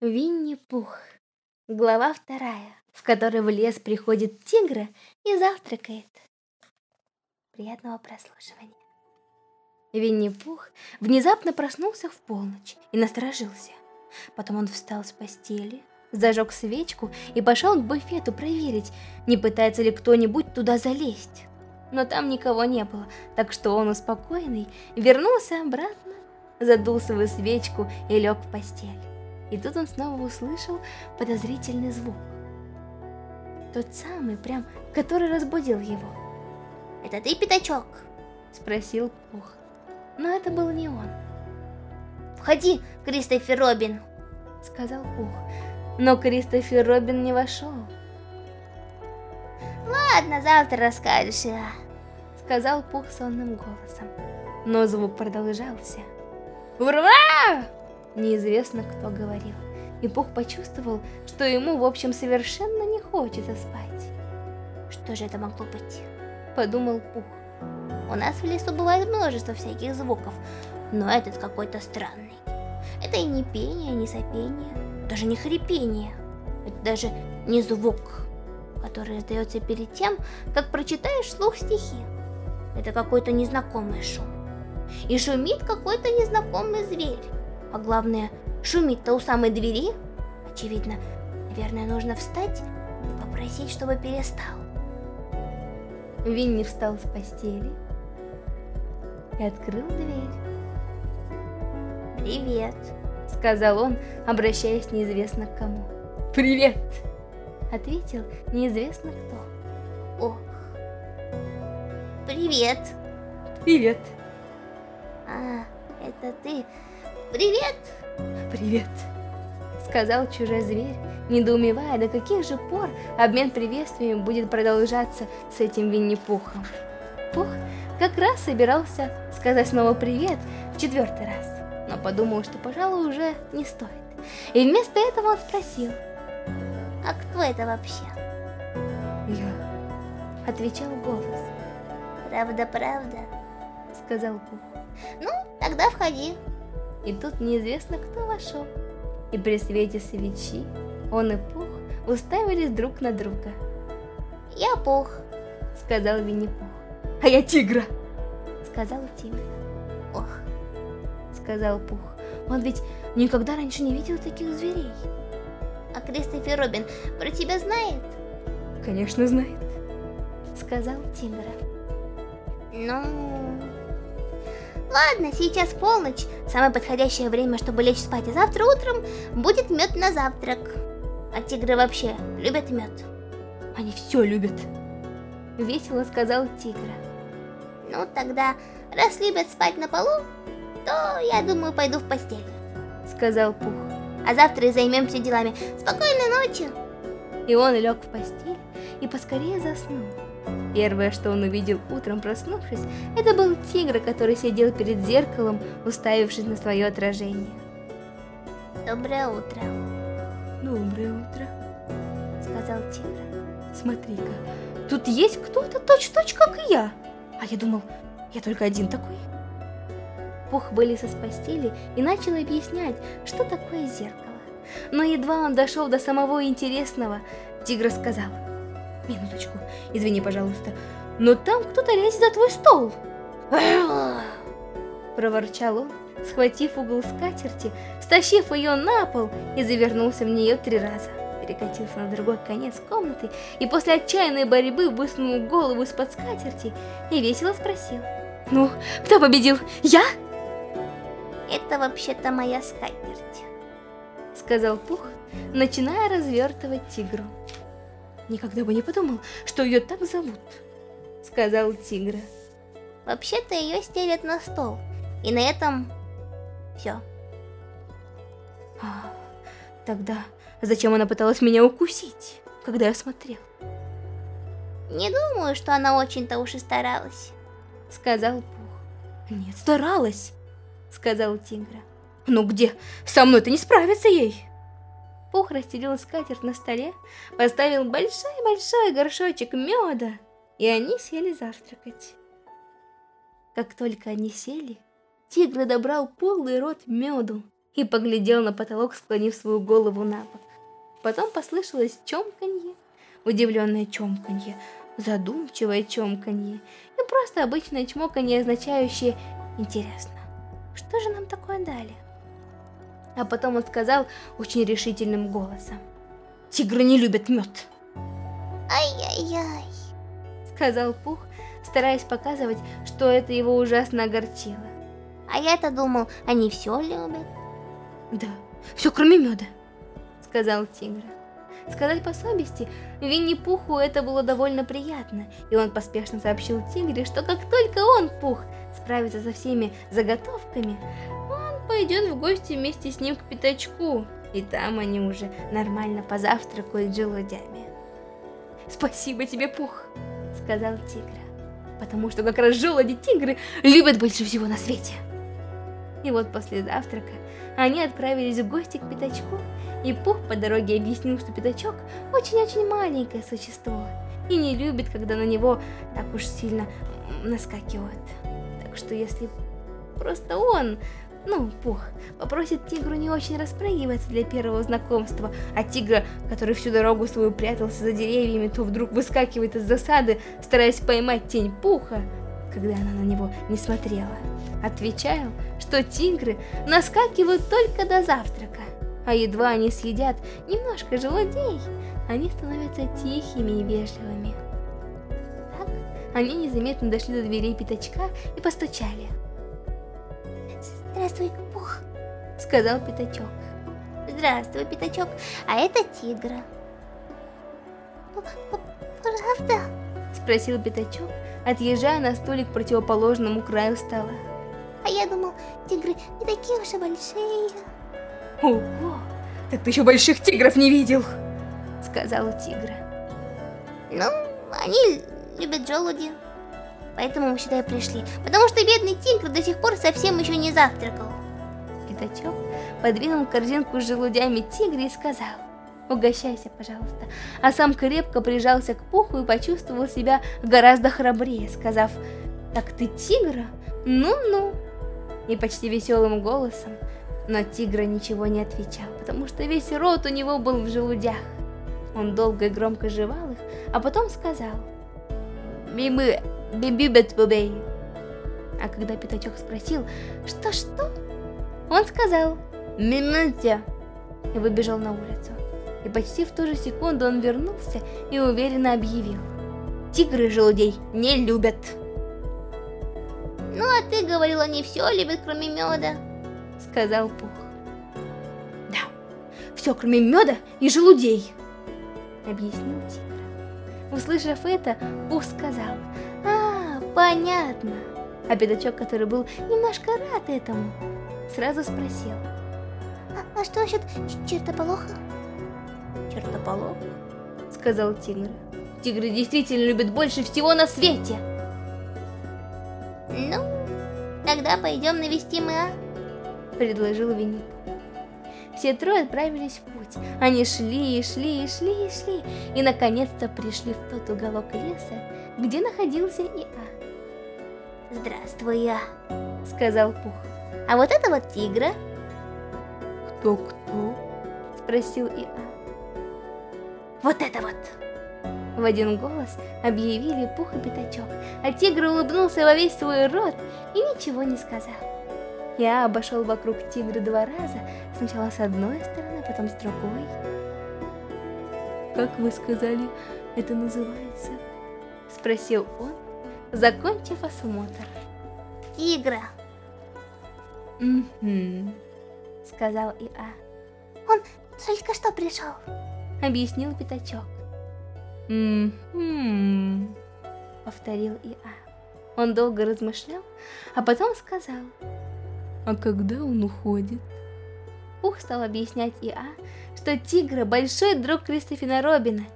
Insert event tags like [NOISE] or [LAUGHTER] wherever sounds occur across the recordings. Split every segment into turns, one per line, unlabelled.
Винни-Пух. Глава вторая, в которой в лес приходит тигр и завтракает. Приятного прослушивания. Винни-Пух внезапно проснулся в полночь и насторожился. Потом он встал с постели, зажег свечку и пошел к буфету проверить, не пытается ли кто-нибудь туда залезть. Но там никого не было, так что он успокоенный вернулся обратно, задул свою свечку и лег в постель. И тут он снова услышал подозрительный звук. Тот самый, прям, который разбудил его.
«Это ты, пятачок?»
Спросил Пух. Но это был не он.
«Входи, Кристофер Робин!»
Сказал Пух. Но Кристофер Робин не вошел.
«Ладно, завтра расскажешь, я»,
Сказал Пух сонным голосом. Но звук продолжался. «Ура!» Неизвестно, кто говорил. И Пух почувствовал, что ему, в общем, совершенно не хочется спать.
Что же это могло быть?
Подумал Пух.
У нас в лесу бывает множество всяких звуков, но этот какой-то странный. Это и не пение, не сопение, даже не хрипение. Это даже не звук, который издается перед тем, как прочитаешь вслух стихи. Это какой-то незнакомый шум. И шумит какой-то незнакомый зверь. А главное, шумит-то у самой двери. Очевидно, наверное, нужно встать и попросить, чтобы перестал.
Винни встал с постели и открыл дверь.
«Привет», —
сказал он, обращаясь неизвестно к кому. «Привет!» — ответил неизвестно кто.
«Ох, привет!»
«Привет!»
«А, это ты...» Привет!
Привет! Сказал чужой зверь, недоумевая, до каких же пор обмен приветствиями будет продолжаться с этим Винни-Пухом. Пух как раз собирался сказать снова привет в четвертый раз, но подумал, что, пожалуй, уже не стоит. И вместо этого он спросил.
«А кто это вообще?»
«Я», — отвечал голос.
«Правда-правда?»
— сказал Пух.
«Ну, тогда входи».
И тут неизвестно кто вошел. И при свете свечи он и Пух уставились друг на друга.
«Я Пух», —
сказал Винни-Пух. «А я Тигра», — сказал Тигр.
«Ох», —
сказал Пух. Он ведь никогда раньше не видел таких зверей.
«А Кристофер Робин про тебя знает?»
«Конечно знает», — сказал Тигр.
«Ну...» Ладно, сейчас полночь, самое подходящее время, чтобы лечь спать, и завтра утром будет мед на завтрак. А тигры вообще любят мед?
Они все любят. Весело сказал тигра.
Ну тогда, раз любят спать на полу, то я думаю пойду в постель.
Сказал Пух.
А завтра и займемся делами. Спокойной ночи.
И он лег в постель и поскорее заснул. Первое, что он увидел утром, проснувшись, это был тигр, который сидел перед зеркалом, уставившись на свое отражение.
Доброе утро.
Доброе утро, сказал тигр. Смотри-ка, тут есть кто-то точь-точь, как и я. А я думал, я только один такой. Пух вылез из постели и начал объяснять, что такое зеркало. Но едва он дошел до самого интересного, тигр сказал – Минуточку, извини, пожалуйста, но там кто-то лезет за твой стол. [SNIFFS] Проворчал он, схватив угол скатерти, стащив ее на пол и завернулся в нее три раза. Перекатился на другой конец комнаты и после отчаянной борьбы высунул голову из-под скатерти и весело спросил. Ну, кто победил? Я?
Это вообще-то моя скатерть,
сказал Пух, начиная развертывать тигру. Никогда бы не подумал, что ее так зовут, сказал Тигра.
Вообще-то ее стелят на стол, и на этом все.
А, тогда зачем она пыталась меня укусить, когда я смотрел?
Не думаю, что она очень-то уж и старалась,
сказал Пух. Нет, старалась, сказал Тигра. Ну где? Со мной-то не справится ей. Пух расстелил скатерть на столе, поставил большой-большой горшочек меда, и они сели завтракать. Как только они сели, тигр добрал полный рот меду и поглядел на потолок, склонив свою голову на бок. Потом послышалось чомканье, удивленное чомканье, задумчивое чомканье и просто обычное чмоканье, означающее «интересно, что же нам такое дали?» А потом он сказал очень решительным голосом «Тигры не любят мед!»
«Ай-яй-яй!»
Сказал Пух, стараясь показывать, что это его ужасно огорчило.
А я-то думал, они все любят.
Да, все кроме меда, сказал Тигр. Сказать по совести, Винни-Пуху это было довольно приятно, и он поспешно сообщил Тигре, что как только он, Пух, справится со всеми заготовками, пойдет в гости вместе с ним к Пятачку, и там они уже нормально позавтракают желудями. «Спасибо тебе, Пух!» — сказал Тигр, потому что как раз желуди-тигры любят больше всего на свете. И вот после завтрака они отправились в гости к Пятачку, и Пух по дороге объяснил, что Пятачок очень-очень маленькое существо и не любит, когда на него так уж сильно наскакивают. Так что если просто он, ну, Пух, попросит тигру не очень распрыгиваться для первого знакомства, а тигра, который всю дорогу свою прятался за деревьями, то вдруг выскакивает из засады, стараясь поймать тень Пуха, когда она на него не смотрела. Отвечаю, что тигры наскакивают только до завтрака, а едва они съедят немножко желудей, они становятся тихими и вежливыми. Так они незаметно дошли до дверей пятачка и постучали.
«Здравствуй, Пух», —
сказал пятачок.
«Здравствуй, пятачок, а это тигра». «Правда?»
— спросил пятачок, отъезжая на столик к противоположному краю стола.
А я думал, тигры не такие уж и большие.
Ого, так ты еще больших тигров не видел, сказал тигр.
Ну, они любят желуди. Поэтому мы сюда и пришли. Потому что бедный тигр до сих пор совсем еще не завтракал.
Пятачок подвинул корзинку с желудями тигра и сказал, угощайся, пожалуйста. А сам крепко прижался к пуху и почувствовал себя гораздо храбрее, сказав, так ты тигра? Ну-ну и почти веселым голосом, но тигра ничего не отвечал, потому что весь рот у него был в желудях. Он долго и громко жевал их, а потом сказал «Бибы, бибибет бубей». А когда пятачок спросил «Что-что?», он сказал «Минуте» и выбежал на улицу. И почти в ту же секунду он вернулся и уверенно объявил «Тигры желудей не любят».
Ну а ты говорила, не все любит, кроме меда.
Сказал Пух. Да, все, кроме меда и желудей. Объяснил Тигр. Услышав это, Пух сказал. А, понятно. А пятачок, который был немножко рад этому, сразу спросил.
А, а что насчет чертополоха?
Чертополох? Сказал Тигр. Тигры действительно любят больше всего на свете.
Ну, тогда пойдем навестим а?
Предложил Винни. Все трое отправились в путь. Они шли и шли и шли и шли. И наконец-то пришли в тот уголок леса, где находился Иа.
«Здравствуй, Я», —
сказал Пух.
«А вот это вот тигра?»
«Кто-кто?» — спросил Иа.
«Вот это вот!»
В один голос объявили Пух и Пятачок, а тигр улыбнулся во весь свой рот и ничего не сказал. Я обошел вокруг тигра два раза, сначала с одной стороны, потом с другой. «Как вы сказали, это называется?» — спросил он, закончив осмотр.
«Тигра».
«Угу», — сказал Иа.
«Он только что пришел», —
объяснил Пятачок. «М-м-м», повторил Иа. Он долго размышлял, а потом сказал. «А когда он уходит?» Пух стал объяснять Иа, что Тигра большой друг Кристофина Робина,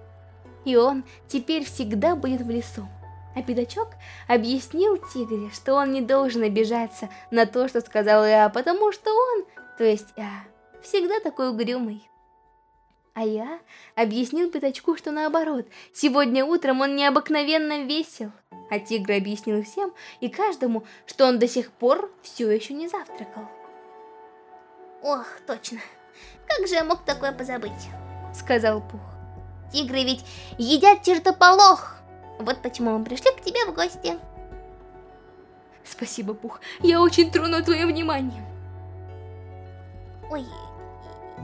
и он теперь всегда будет в лесу. А Пятачок объяснил Тигре, что он не должен обижаться на то, что сказал Иа, потому что он, то есть Иа, всегда такой угрюмый. А я объяснил Пятачку, что наоборот, сегодня утром он необыкновенно весел. А Тигр объяснил всем и каждому, что он до сих пор все еще не завтракал.
Ох, точно. Как же я мог такое позабыть?
Сказал Пух.
Тигры ведь едят чертополох. Вот почему мы пришли к тебе в гости.
Спасибо, Пух. Я очень трону твоим вниманием.
Ой,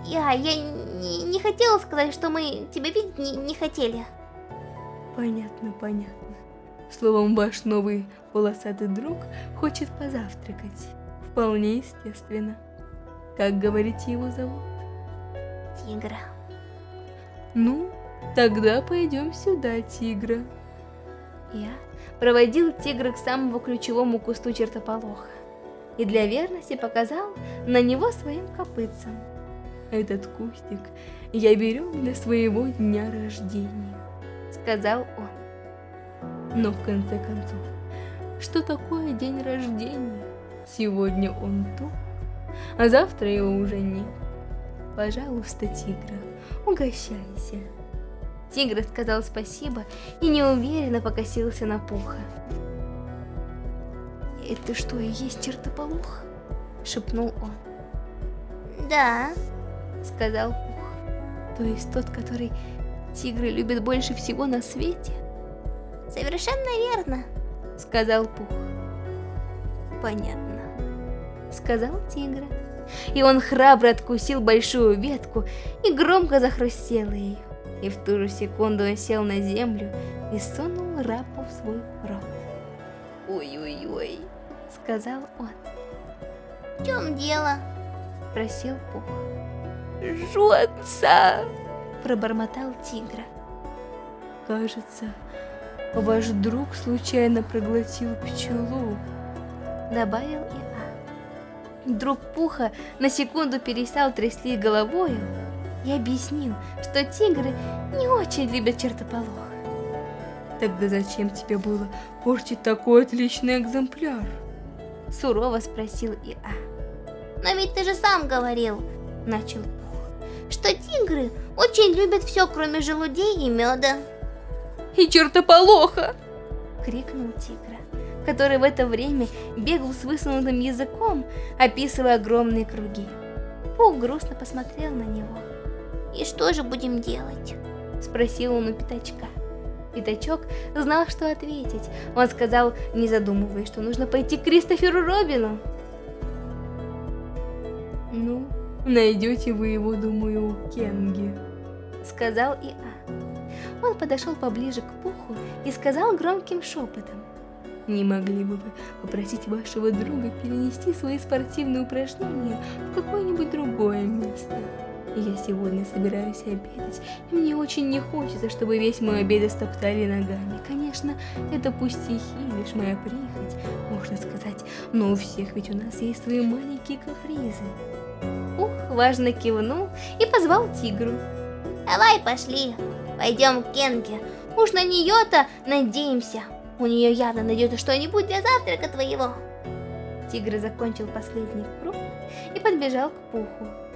я, я не, не хотела сказать, что мы тебя видеть не, не хотели.
Понятно, понятно. Словом, ваш новый полосатый друг хочет позавтракать. Вполне естественно. Как, говорите, его зовут?
Тигра.
Ну, тогда пойдем сюда, тигра. Я проводил тигра к самому ключевому кусту чертополоха и для верности показал на него своим копытцем. Этот кустик я беру для своего дня рождения, сказал он. Но в конце концов, что такое день рождения? Сегодня он тут, а завтра его уже нет. Пожалуйста, тигра, угощайся. Тигр сказал спасибо и неуверенно покосился на Пуха. «Это что, и есть чертополох?» — шепнул он.
«Да», —
сказал Пух. «То есть тот, который тигры любят больше всего на свете?»
«Совершенно верно», —
сказал Пух. «Понятно», — сказал тигр. И он храбро откусил большую ветку и громко захрустел ее и в ту же секунду он сел на землю и сунул рапу в свой рот. «Ой-ой-ой», — сказал он.
«В чем дело?»
— просил Пух. «Жжется!» — пробормотал тигра. «Кажется, ваш друг случайно проглотил пчелу», — добавил Иа. Друг Пуха на секунду перестал трясти головою, и объяснил, что тигры не очень любят чертополох. Тогда зачем тебе было портить такой отличный экземпляр? Сурово спросил Иа.
Но ведь ты же сам говорил, начал Пух, что тигры очень любят все, кроме желудей и меда.
И чертополоха! Крикнул тигра, который в это время бегал с высунутым языком, описывая огромные круги. Пух грустно посмотрел на него.
И что же будем делать?
Спросил он у пятачка. Пятачок знал, что ответить. Он сказал, не задумываясь, что нужно пойти к Кристоферу Робину. Ну, найдете вы его, думаю, у Кенги, сказал Иа. Он подошел поближе к Пуху и сказал громким шепотом. Не могли бы вы попросить вашего друга перенести свои спортивные упражнения в какое-нибудь другое место? Я сегодня собираюсь обедать, и мне очень не хочется, чтобы весь мой обед стоптали ногами. Конечно, это пустяки, лишь моя прихоть, можно сказать, но у всех ведь у нас есть свои маленькие капризы. Ух, важно кивнул и позвал тигру.
Давай, пошли, пойдем к Кенге, уж на нее-то надеемся. У нее явно найдется что-нибудь для завтрака твоего.
Тигр закончил последний круг и подбежал к Пуху.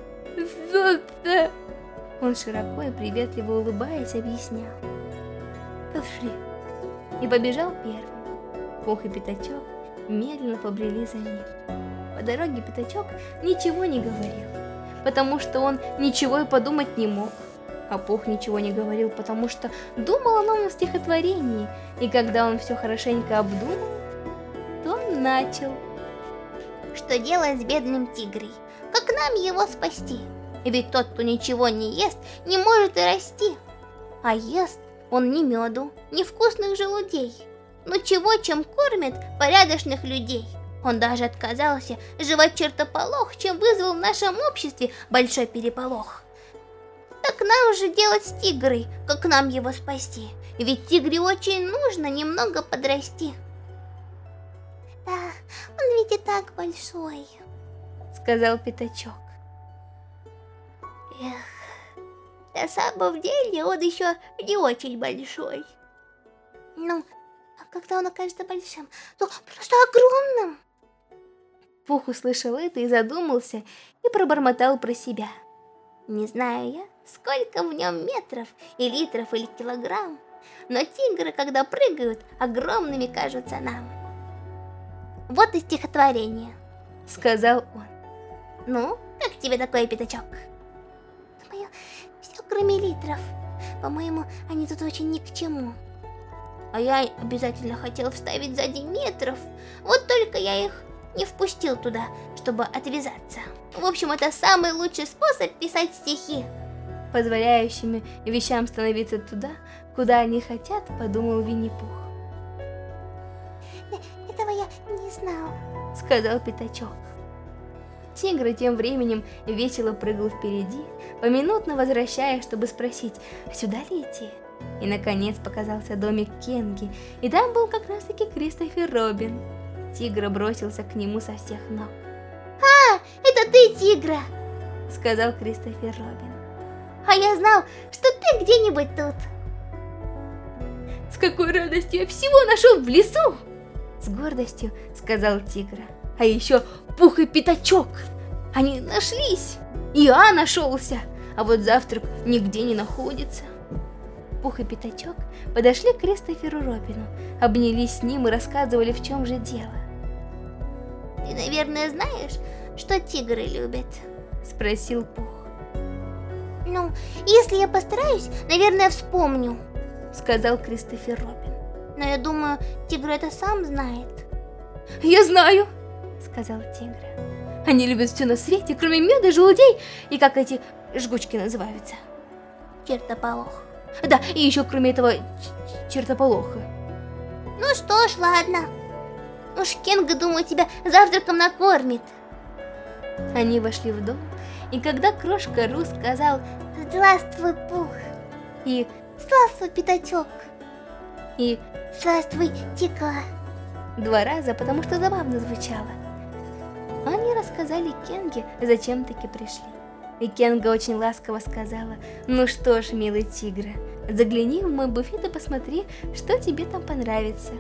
Он широко и приветливо улыбаясь объяснял. Пошли. И побежал первым. Пух и Пятачок медленно побрели за ним. По дороге Пятачок ничего не говорил, потому что он ничего и подумать не мог. А Пух ничего не говорил, потому что думал о новом стихотворении, и когда он все хорошенько обдумал, то начал.
Что делать с бедным тигрой? Как нам его спасти? Ведь тот, кто ничего не ест, не может и расти. А ест он ни меду, ни вкусных желудей. Но чего, чем кормит порядочных людей? Он даже отказался жевать чертополох, чем вызвал в нашем обществе большой переполох. Так нам же делать с тигрой, как нам его спасти? Ведь тигре очень нужно немного подрасти. Да, он ведь и так большой,
сказал Пятачок.
Эх, на самом деле он еще не очень большой. Ну, а когда он окажется большим, то просто огромным.
Пух услышал это и задумался, и пробормотал про себя.
Не знаю я, сколько в нем метров, и литров, или килограмм, но тигры, когда прыгают, огромными кажутся нам. Вот и стихотворение,
сказал он.
Ну, как тебе такое, пятачок? Думаю, все кроме литров. По-моему, они тут очень ни к чему. А я обязательно хотел вставить сзади метров. Вот только я их не впустил туда, чтобы отвязаться. В общем, это самый лучший способ писать стихи.
Позволяющими вещам становиться туда, куда они хотят, подумал Винни-Пух.
Этого я не знал,
сказал Пятачок. Тигр тем временем весело прыгал впереди, поминутно возвращаясь, чтобы спросить, а сюда ли идти? И наконец показался домик Кенги, и там был как раз таки Кристофер Робин. Тигр бросился к нему со всех ног.
«А, это ты, Тигра!»
Сказал Кристофер Робин.
«А я знал, что ты где-нибудь тут!»
С какой радостью я всего нашел в лесу! С гордостью сказал Тигра. А еще Пух и Пятачок! Они нашлись! И А нашелся! А вот завтрак нигде не находится. Пух и Пятачок подошли к Кристоферу Робину, обнялись с ним и рассказывали, в чем же дело.
«Ты, наверное, знаешь, что тигры любят?»
– спросил Пух.
«Ну, если я постараюсь, наверное, вспомню», –
сказал Кристофер Робин.
«Но я думаю, тигр это сам знает».
«Я знаю!» – сказал тигр. «Они любят все на свете, кроме меда, желудей и как эти жгучки называются?»
«Чертополох».
Да, и еще кроме этого чертополоха.
Ну что ж, ладно. Уж Кенга, думаю, тебя завтраком накормит.
Они вошли в дом, и когда крошка Ру сказал
«Здравствуй, Пух!»
и
«Здравствуй, Пятачок!»
и
«Здравствуй, Тика!»
Два раза, потому что забавно звучало. Рассказали Кенге, зачем таки пришли. И Кенга очень ласково сказала, «Ну что ж, милый тигр, загляни в мой буфет и посмотри, что тебе там понравится».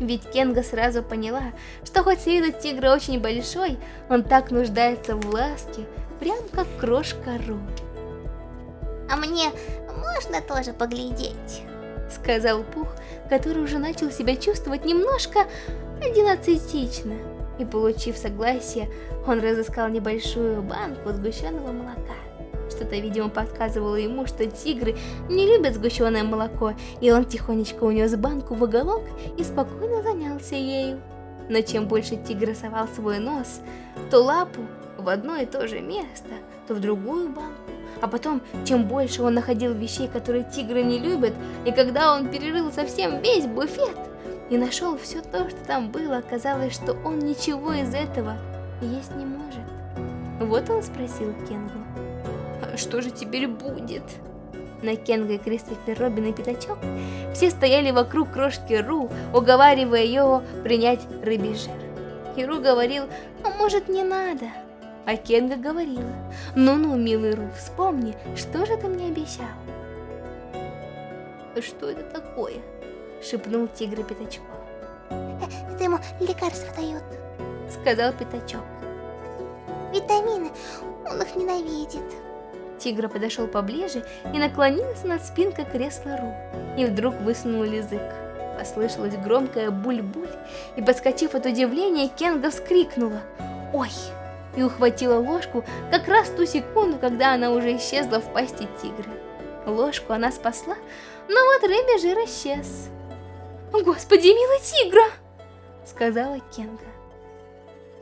Ведь Кенга сразу поняла, что хоть с виду тигра очень большой, он так нуждается в ласке, прям как крошка Ру.
«А мне можно тоже поглядеть?»
Сказал Пух, который уже начал себя чувствовать немножко одиннадцатично. И получив согласие, он разыскал небольшую банку сгущенного молока. Что-то, видимо, подсказывало ему, что тигры не любят сгущенное молоко, и он тихонечко унес банку в уголок и спокойно занялся ею. Но чем больше тигр совал свой нос, то лапу в одно и то же место, то в другую банку, а потом, чем больше он находил вещей, которые тигры не любят, и когда он перерыл совсем весь буфет, и нашел все то, что там было, оказалось, что он ничего из этого есть не может. Вот он спросил Кенгу. «А что же теперь будет?» На Кенга и Кристофер Робин и Пятачок все стояли вокруг крошки Ру, уговаривая ее принять рыбий жир. И Ру говорил, а может не надо. А Кенга говорила, ну-ну, милый Ру, вспомни, что же ты мне обещал? Что это такое? Шепнул тигр Пятачку.
Это ему лекарство дают,
сказал Пятачок.
Витамины, он их ненавидит.
Тигр подошел поближе и наклонился над спинкой кресла Ру, и вдруг высунул язык. Послышалось громкое буль-буль, и, подскочив от удивления, Кенга вскрикнула «Ой!» и ухватила ложку как раз ту секунду, когда она уже исчезла в пасти тигра. Ложку она спасла, но вот рыбий жир исчез. «Господи, милый тигра!» Сказала Кенга.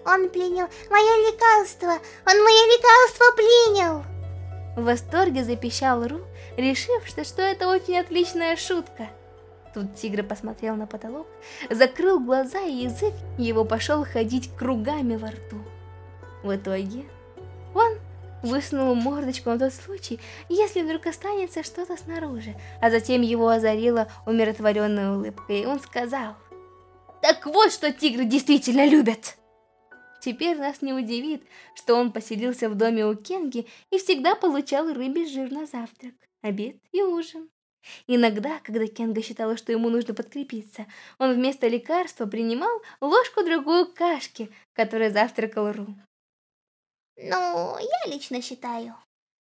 «Он пленил мое лекарство! Он мое лекарство пленил!»
В восторге запищал Ру, решив, что, что это очень отличная шутка. Тут тигр посмотрел на потолок, закрыл глаза и язык его пошел ходить кругами во рту. В итоге он высунул мордочку на тот случай, если вдруг останется что-то снаружи, а затем его озарила умиротворенная улыбка, и он сказал, «Так вот, что тигры действительно любят!» Теперь нас не удивит, что он поселился в доме у Кенги и всегда получал рыбий жир на завтрак, обед и ужин. Иногда, когда Кенга считала, что ему нужно подкрепиться, он вместо лекарства принимал ложку-другую кашки, которой завтракал Ру.
Ну, я лично считаю,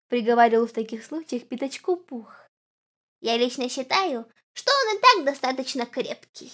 приговаривал в таких случаях пятачку Пух.
Я лично считаю, что он и так достаточно крепкий.